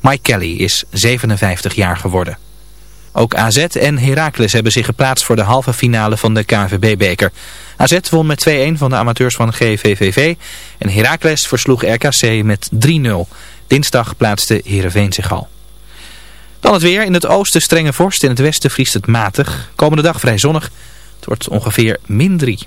Mike Kelly is 57 jaar geworden. Ook AZ en Heracles hebben zich geplaatst voor de halve finale van de KVB-beker. AZ won met 2-1 van de amateurs van GVVV en Heracles versloeg RKC met 3-0. Dinsdag plaatste Heerenveen zich al. Dan het weer. In het oosten strenge vorst, in het westen vriest het matig. Komende dag vrij zonnig. Het wordt ongeveer min 3.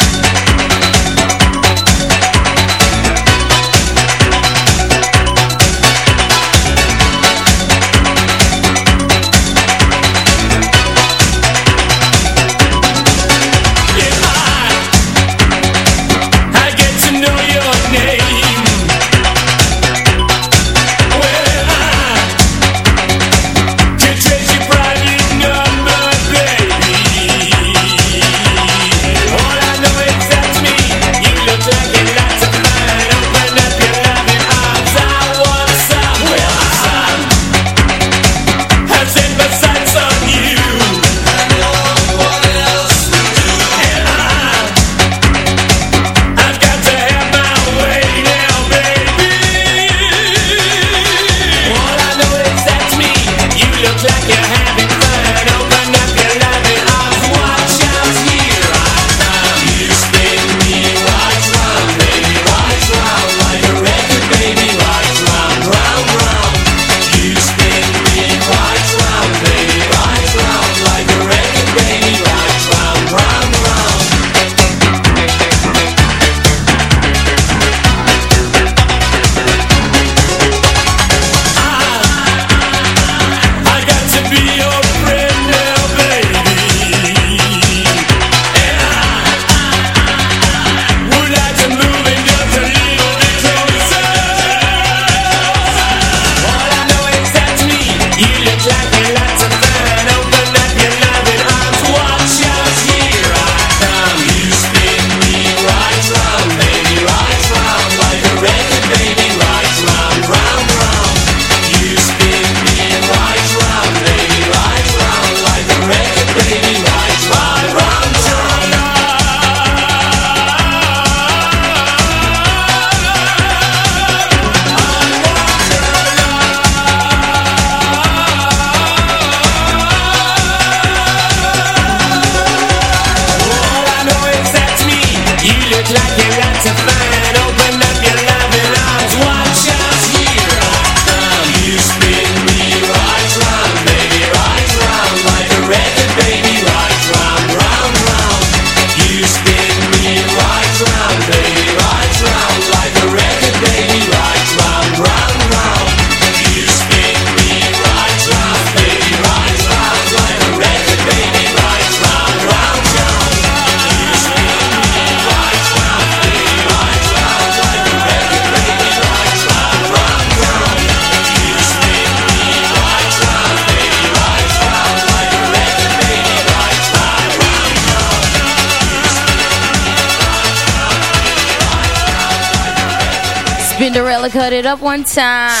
it up one time.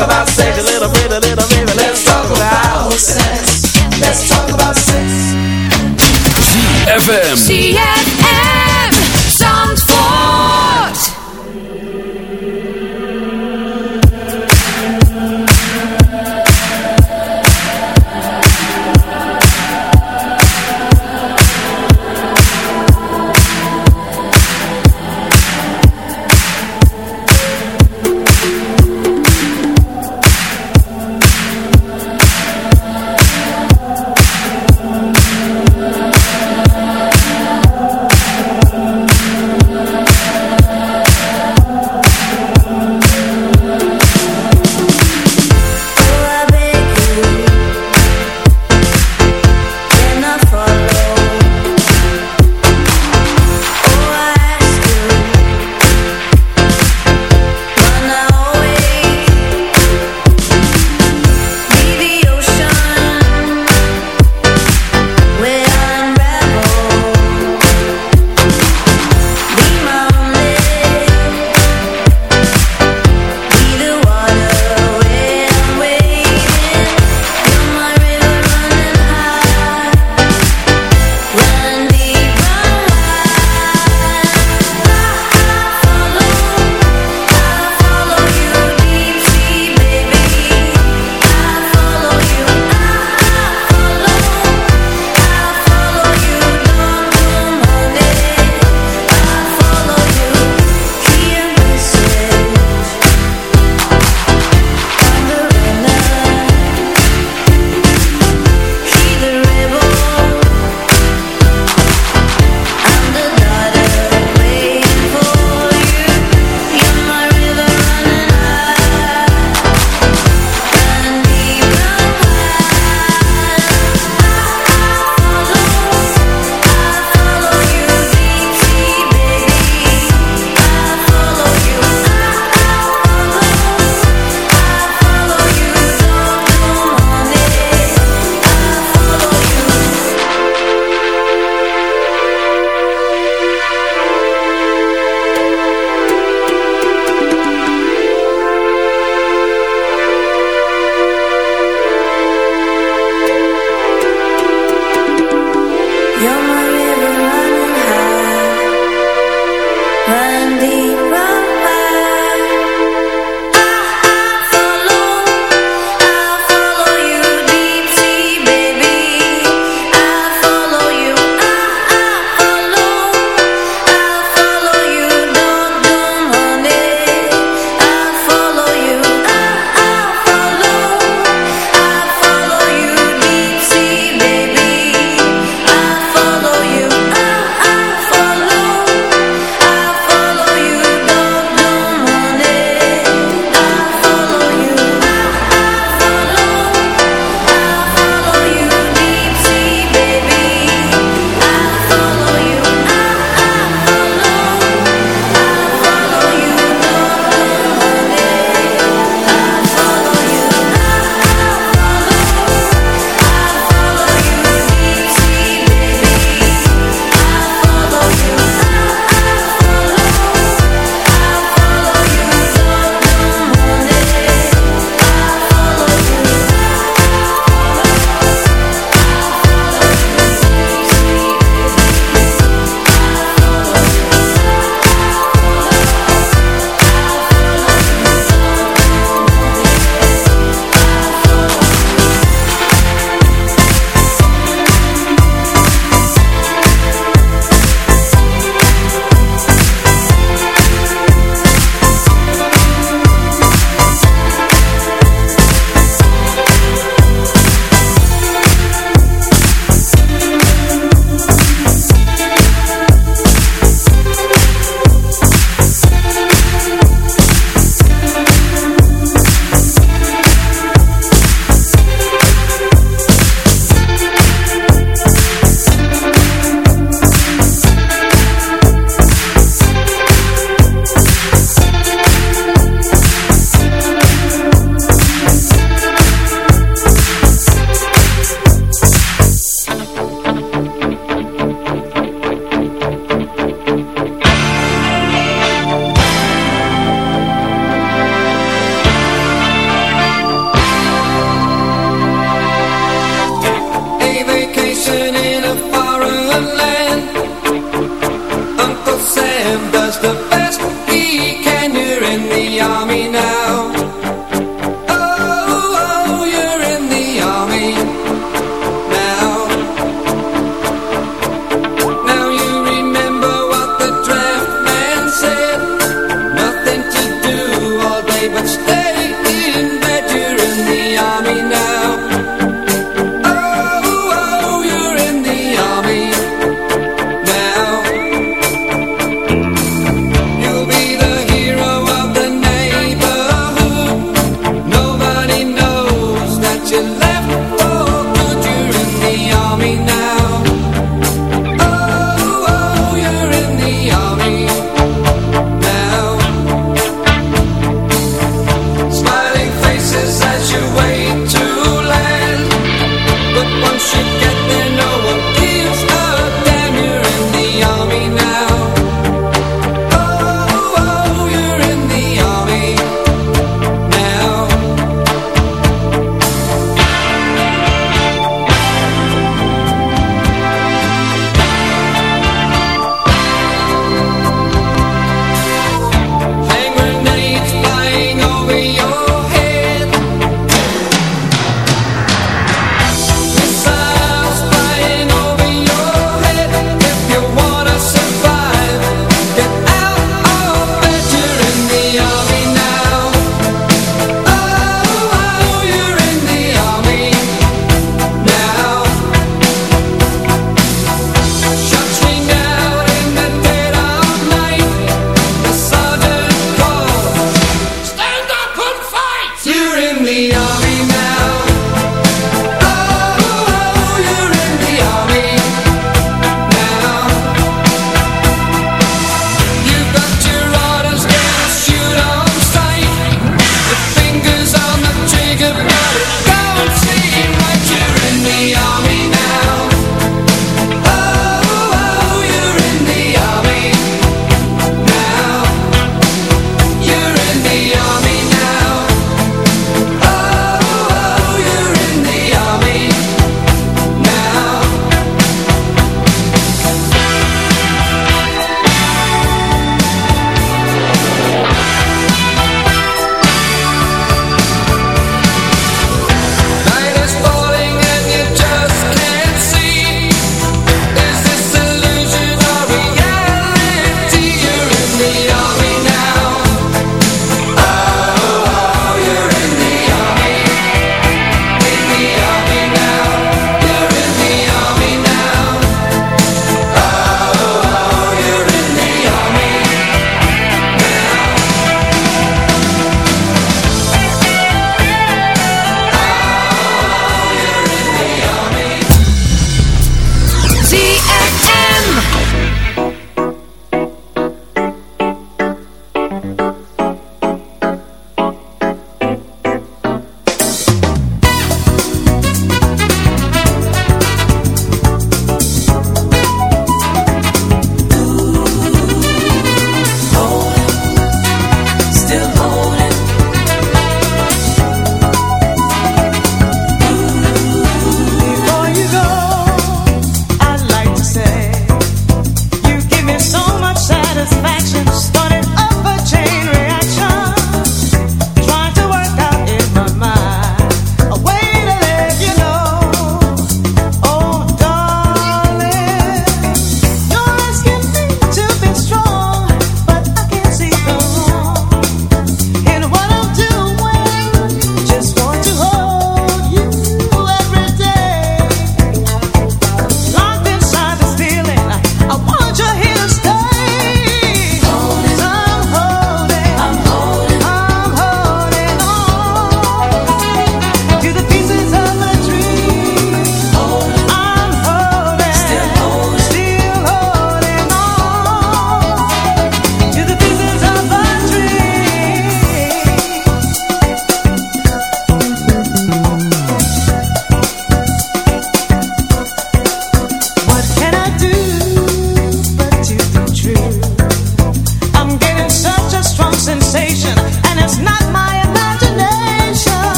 Talk about sex. A little bit, a little bit. Let's talk about sex. Let's talk about sex. FM. ZFM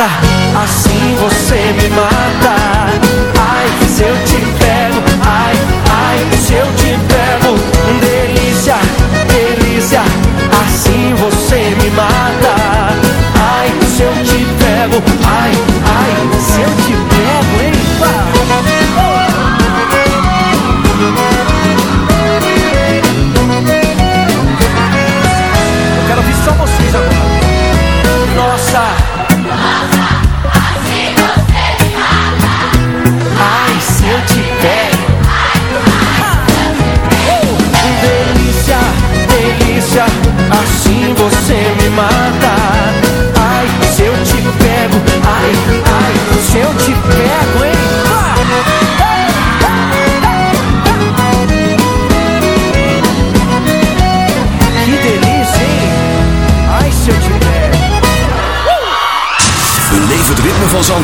dança.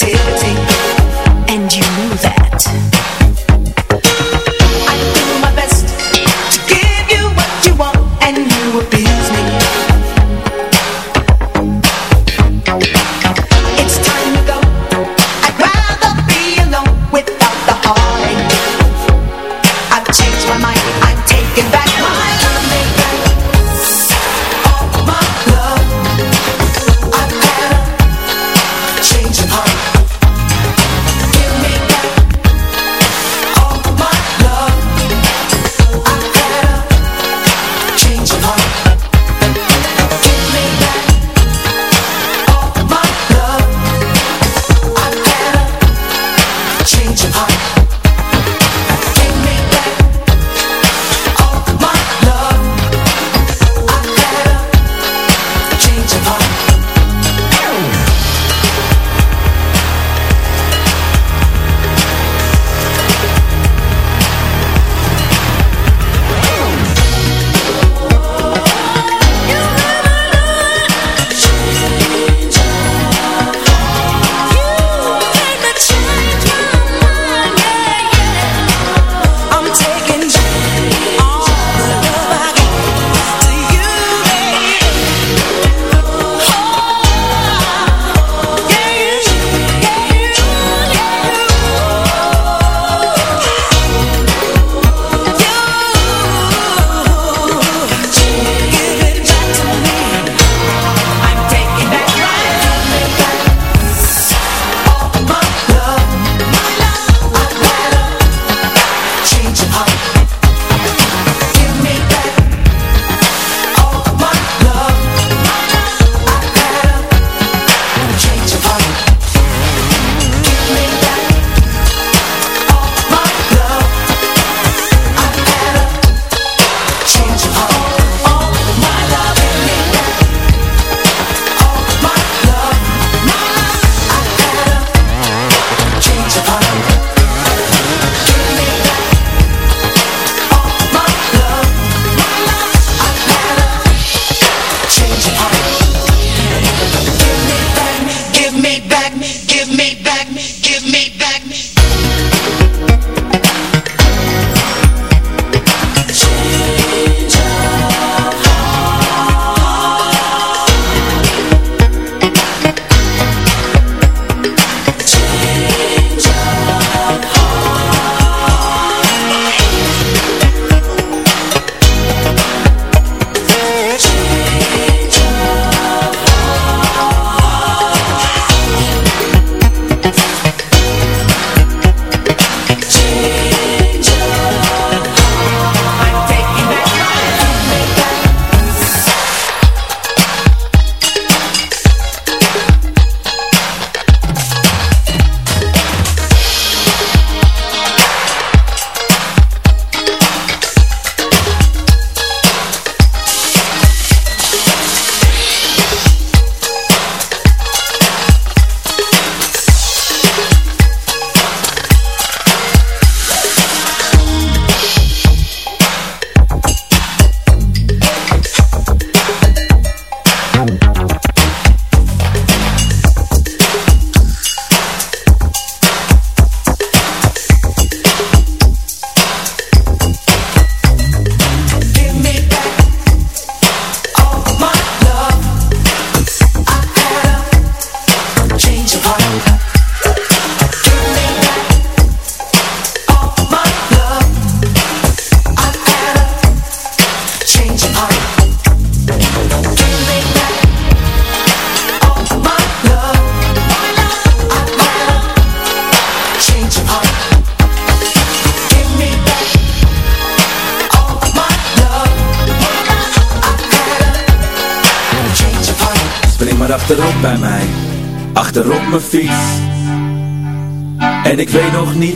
negativity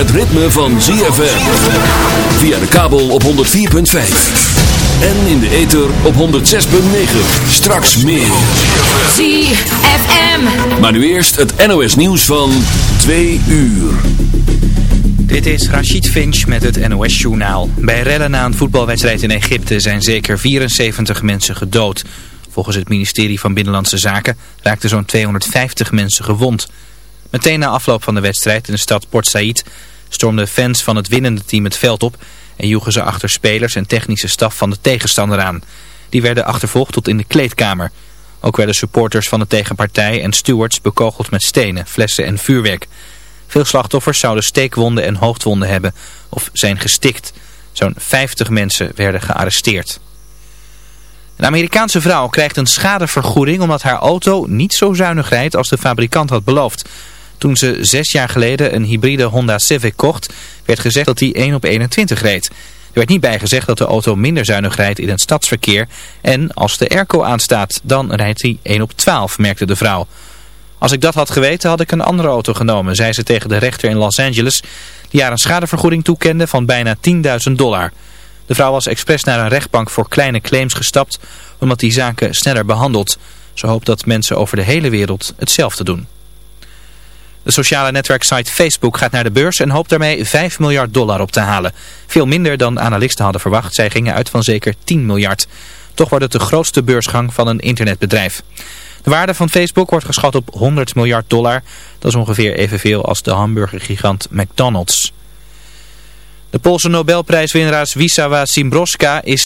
het ritme van ZFM. Via de kabel op 104.5. En in de ether op 106.9. Straks meer. ZFM. Maar nu eerst het NOS nieuws van 2 uur. Dit is Rachid Finch met het NOS-journaal. Bij rellen na een voetbalwedstrijd in Egypte zijn zeker 74 mensen gedood. Volgens het ministerie van Binnenlandse Zaken raakten zo'n 250 mensen gewond. Meteen na afloop van de wedstrijd in de stad Port Said stormden fans van het winnende team het veld op... en joegen ze achter spelers en technische staf van de tegenstander aan. Die werden achtervolgd tot in de kleedkamer. Ook werden supporters van de tegenpartij en stewards bekogeld met stenen, flessen en vuurwerk... Veel slachtoffers zouden steekwonden en hoofdwonden hebben of zijn gestikt. Zo'n 50 mensen werden gearresteerd. Een Amerikaanse vrouw krijgt een schadevergoeding omdat haar auto niet zo zuinig rijdt als de fabrikant had beloofd. Toen ze zes jaar geleden een hybride Honda Civic kocht, werd gezegd dat die 1 op 21 reed. Er werd niet bijgezegd dat de auto minder zuinig rijdt in het stadsverkeer. En als de airco aanstaat, dan rijdt hij 1 op 12, merkte de vrouw. Als ik dat had geweten had ik een andere auto genomen, zei ze tegen de rechter in Los Angeles, die haar een schadevergoeding toekende van bijna 10.000 dollar. De vrouw was expres naar een rechtbank voor kleine claims gestapt, omdat die zaken sneller behandelt. Ze hoopt dat mensen over de hele wereld hetzelfde doen. De sociale netwerksite Facebook gaat naar de beurs en hoopt daarmee 5 miljard dollar op te halen. Veel minder dan analisten hadden verwacht. Zij gingen uit van zeker 10 miljard. Toch wordt het de grootste beursgang van een internetbedrijf. De waarde van Facebook wordt geschat op 100 miljard dollar. Dat is ongeveer evenveel als de hamburgergigant McDonald's. De Poolse Nobelprijswinnaars Wisława Szymborska is